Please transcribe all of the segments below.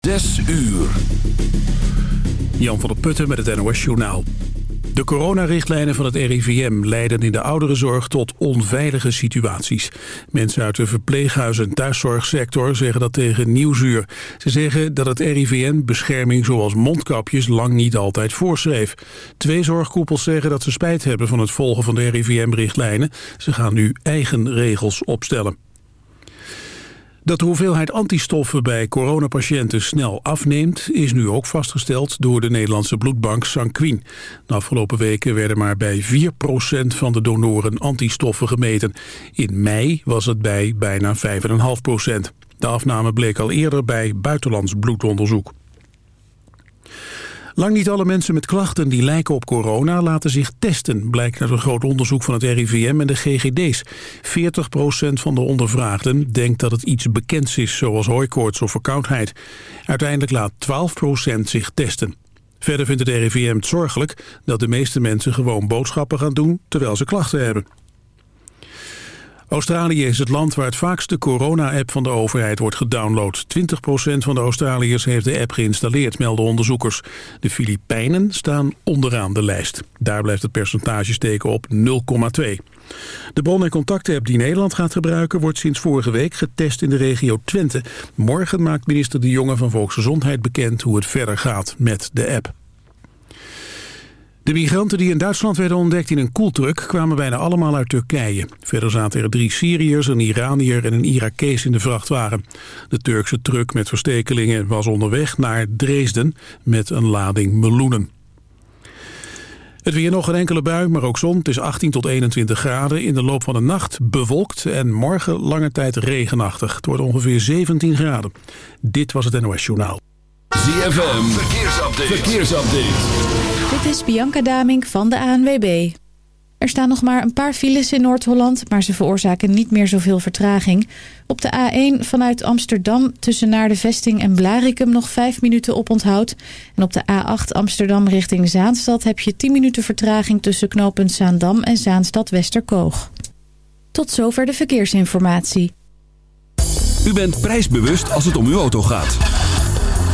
Zes uur. Jan van der Putten met het NOS Journaal. De coronarichtlijnen van het RIVM leiden in de ouderenzorg tot onveilige situaties. Mensen uit de verpleeghuis- en thuiszorgsector zeggen dat tegen Nieuwsuur. Ze zeggen dat het RIVM bescherming zoals mondkapjes lang niet altijd voorschreef. Twee zorgkoepels zeggen dat ze spijt hebben van het volgen van de RIVM-richtlijnen. Ze gaan nu eigen regels opstellen. Dat de hoeveelheid antistoffen bij coronapatiënten snel afneemt... is nu ook vastgesteld door de Nederlandse bloedbank Sanquin. De afgelopen weken werden maar bij 4% van de donoren antistoffen gemeten. In mei was het bij bijna 5,5%. De afname bleek al eerder bij buitenlands bloedonderzoek. Lang niet alle mensen met klachten die lijken op corona laten zich testen, blijkt uit een groot onderzoek van het RIVM en de GGD's. 40% van de ondervraagden denkt dat het iets bekends is, zoals hooikoorts of verkoudheid. Uiteindelijk laat 12% zich testen. Verder vindt het RIVM het zorgelijk dat de meeste mensen gewoon boodschappen gaan doen terwijl ze klachten hebben. Australië is het land waar het vaakst de corona-app van de overheid wordt gedownload. 20% van de Australiërs heeft de app geïnstalleerd, melden onderzoekers. De Filipijnen staan onderaan de lijst. Daar blijft het percentage steken op 0,2. De bron- en contactapp die Nederland gaat gebruiken... wordt sinds vorige week getest in de regio Twente. Morgen maakt minister De Jonge van Volksgezondheid bekend... hoe het verder gaat met de app. De migranten die in Duitsland werden ontdekt in een koeltruck kwamen bijna allemaal uit Turkije. Verder zaten er drie Syriërs, een Iranier en een Irakees in de vrachtwagen. De Turkse truck met verstekelingen was onderweg naar Dresden met een lading meloenen. Het weer nog een enkele bui, maar ook zon. Het is 18 tot 21 graden. In de loop van de nacht bewolkt en morgen lange tijd regenachtig. Het wordt ongeveer 17 graden. Dit was het NOS Journaal. ZFM, verkeersupdate. verkeersupdate. Dit is Bianca Damink van de ANWB. Er staan nog maar een paar files in Noord-Holland, maar ze veroorzaken niet meer zoveel vertraging. Op de A1 vanuit Amsterdam tussen naar de vesting en Blarikum nog 5 minuten op onthoud. En op de A8 Amsterdam richting Zaanstad heb je 10 minuten vertraging tussen knooppunt Zaandam en Zaanstad Westerkoog. Tot zover de verkeersinformatie. U bent prijsbewust als het om uw auto gaat.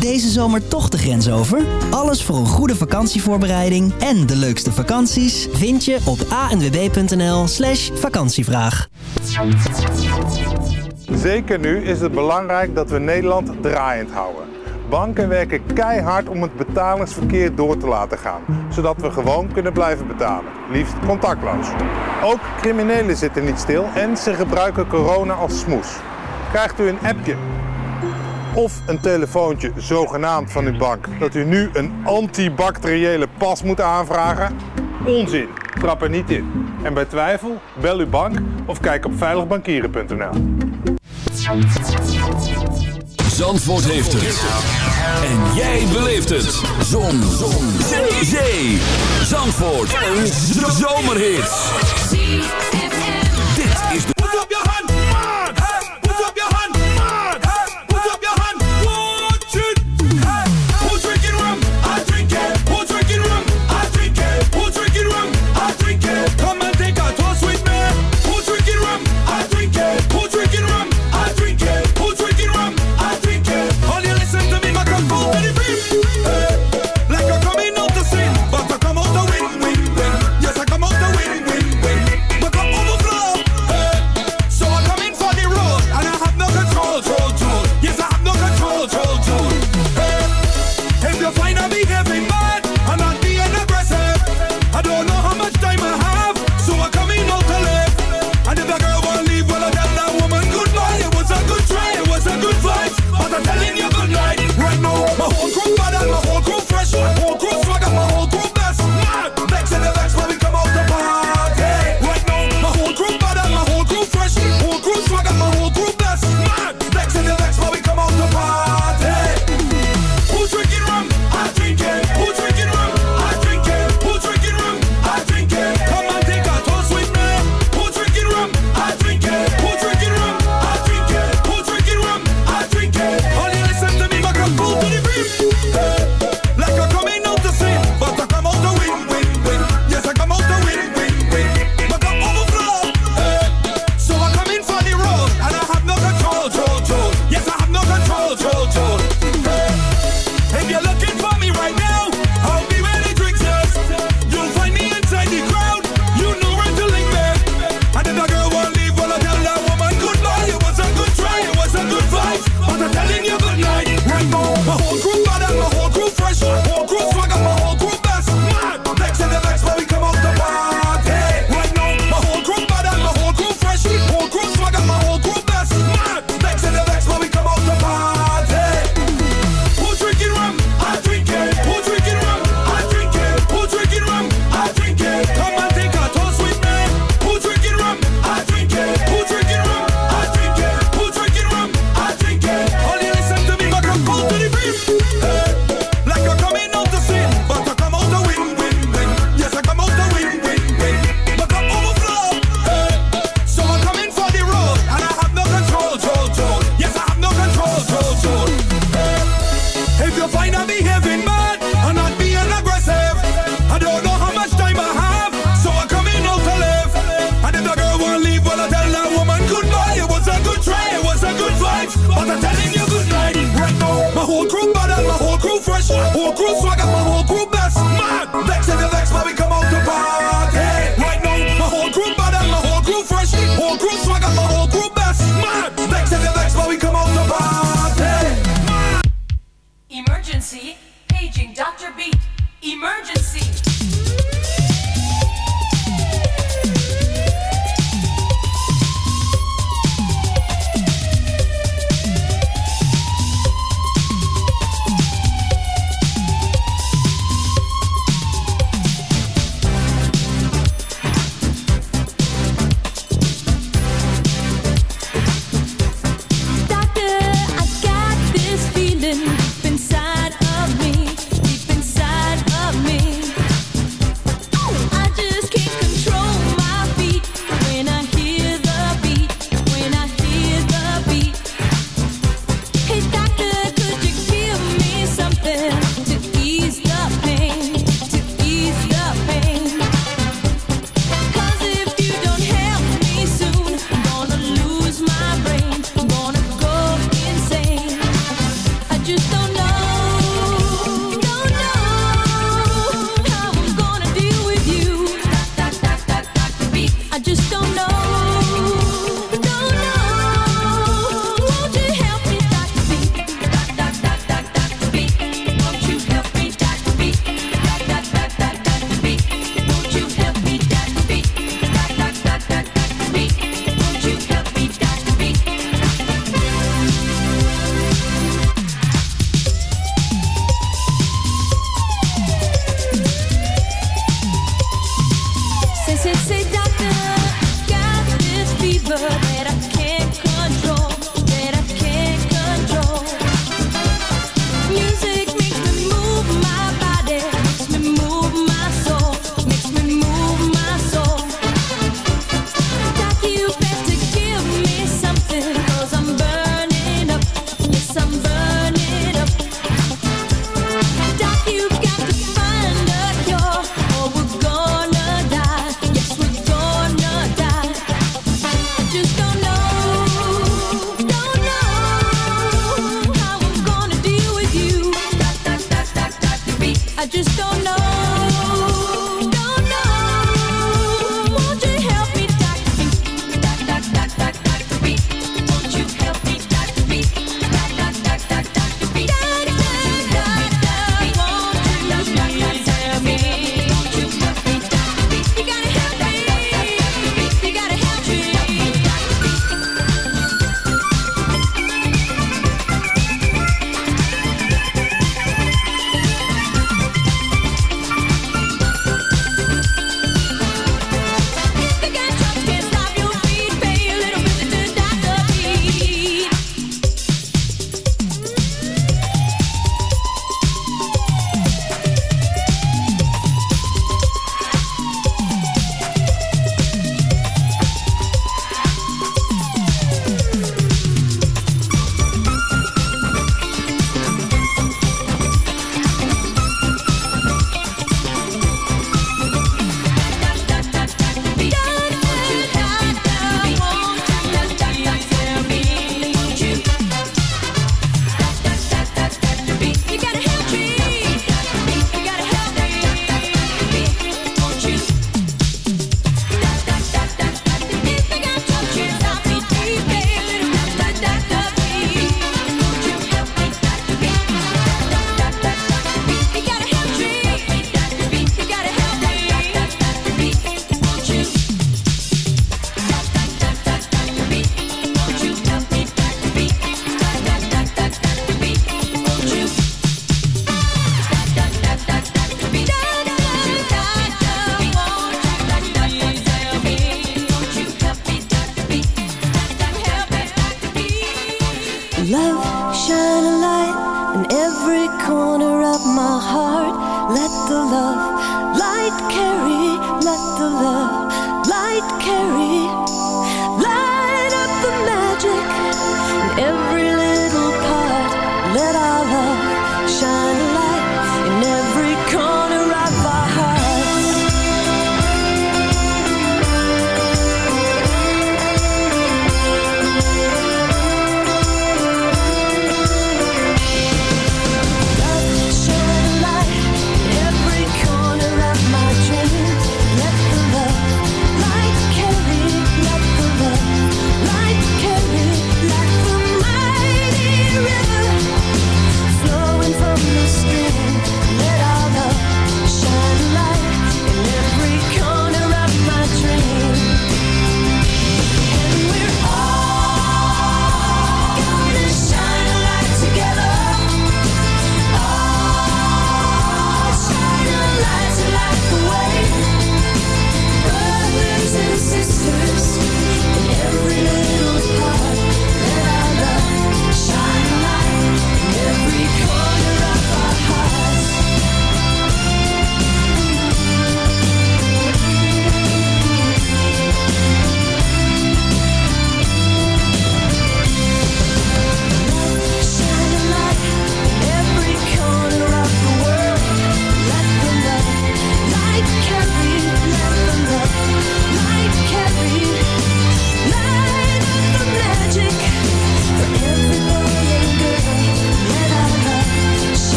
Deze zomer toch de grens over? Alles voor een goede vakantievoorbereiding en de leukste vakanties vind je op anwb.nl slash vakantievraag. Zeker nu is het belangrijk dat we Nederland draaiend houden. Banken werken keihard om het betalingsverkeer door te laten gaan, zodat we gewoon kunnen blijven betalen, liefst contactloos. Ook criminelen zitten niet stil en ze gebruiken corona als smoes. Krijgt u een appje of een telefoontje zogenaamd van uw bank dat u nu een antibacteriële pas moet aanvragen? Onzin, trap er niet in. En bij twijfel, bel uw bank of kijk op veiligbankieren.nl. Zandvoort heeft het. En jij beleeft het. Zon. Zon. Zee. Zee. Zandvoort. Een zomerhit. Dit is de...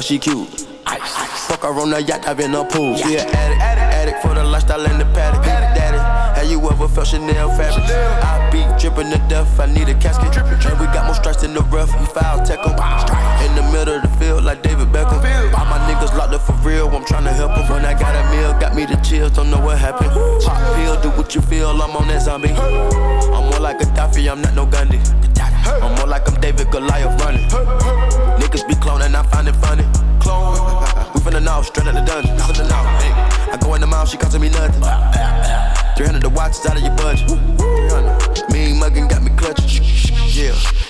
Cause she cute. Fuck her on the yacht, I've in a pool. She an addict, addict for the lifestyle and the paddock. Daddy, have you ever felt Chanel fabric? I be dripping to death, I need a casket. And we got more strikes in the rough, we foul tech 'em. In the middle of the field, like David Beckham. All my niggas locked up for real, I'm tryna help 'em. When I got a meal, got me the chills, don't know what happened. Pop what you feel, I'm on that zombie. I'm more like a Daffy, I'm not no Gundy. I'm more like I'm David Goliath running. Niggas be cloning, I find it funny. Clone. We finna know, straight out the dungeon. I go in the mouth, she costing me nothing. 300 the watch out of your budget. 300. Mean muggin' got me clutching. Yeah.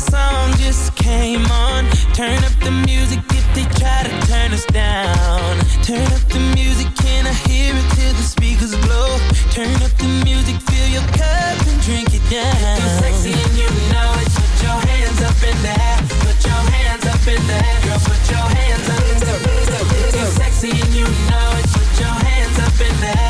song just came on. Turn up the music if they try to turn us down. Turn up the music, can I hear it till the speakers blow? Turn up the music, fill your cup and drink it down. If sexy and you know it, put your hands up in the air. Put your hands up in the air, girl. Put your hands up in the air. If sexy and you know it, put your hands up in the air.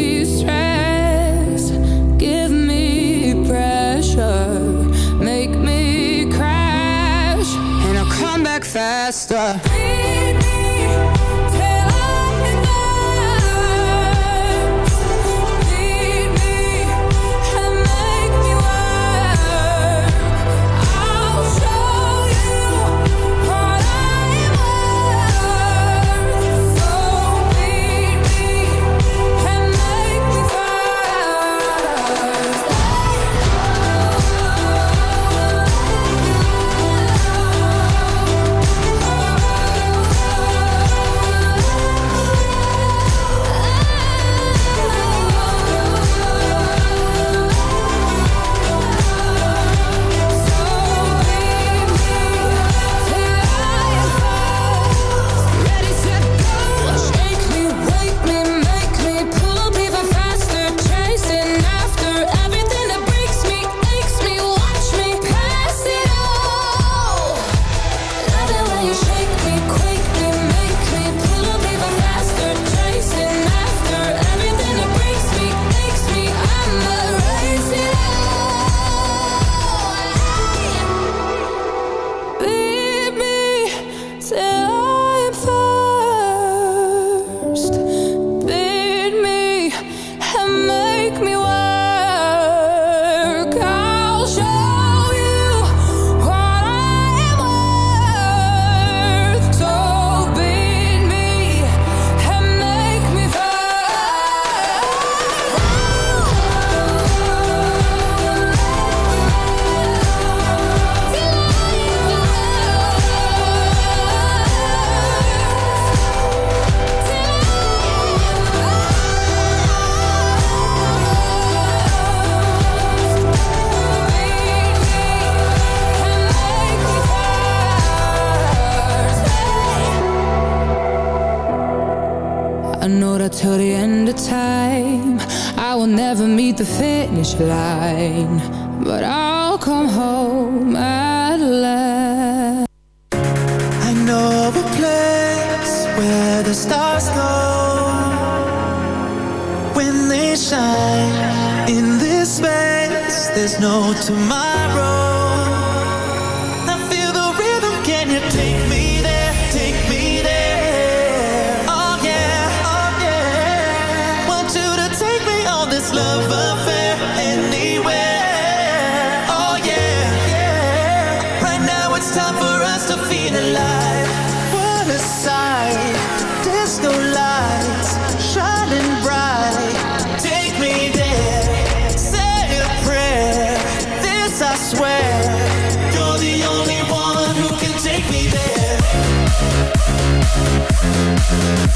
faster.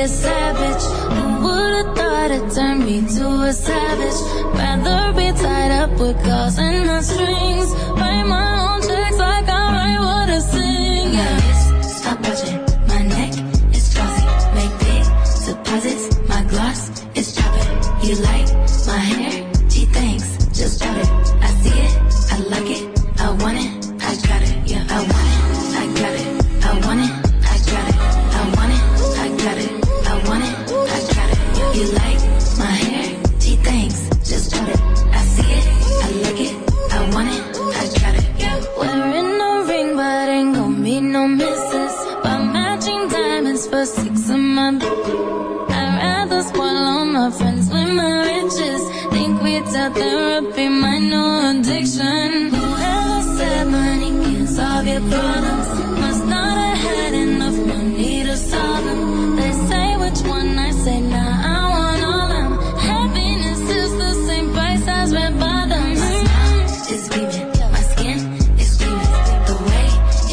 a savage. Who would've thought it turned me to a savage? Rather be tied up with calls and no strings.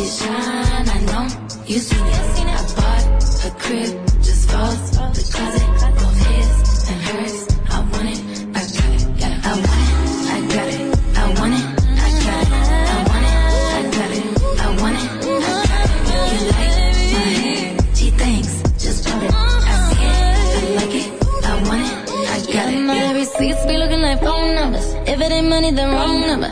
shine. I know you seen it. I bought a crib, just falls the closet. Both his and hers. I want it, I got it. Yeah, I want it, I got it. I want it, I got it. I want it, I got it. I want it, I got it. You like my hair? She thinks, just bought it. I see it, I like it. I want it, I got it. Yeah. My receipts be looking like phone numbers. If it ain't money, then wrong number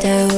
down